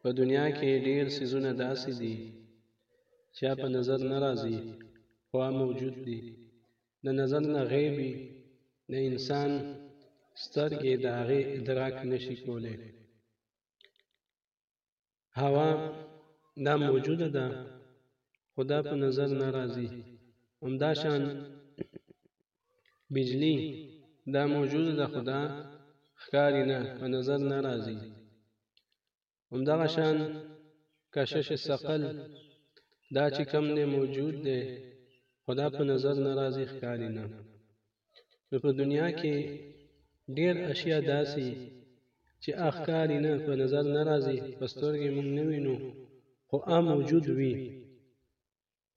په دنیا کې ډیر سیزونه داسې دي چې په نظر نه راځي خو موجود دي د نظر نه غیبي د انسان سترګې د هغې ادراک نشي کولی هوا دا موجوده ده خدا په نظر نه راځي همداشان بجلی دا موجوده ده خو دا ښکاري نه په نظر نه راځي همدغه شان کشش ثقل دا چې کم دی موجود دی خو دا په نظر نه راځي ښکاري نه نو په دنیا کې ډیر اشیا داسي چې اخکاری نه په نظر ناراضي پسترګې مونږ نه وینو خو عام وجود وي